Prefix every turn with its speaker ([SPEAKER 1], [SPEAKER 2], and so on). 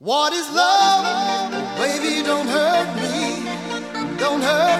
[SPEAKER 1] What is love? Baby, don't hurt me. Don't hurt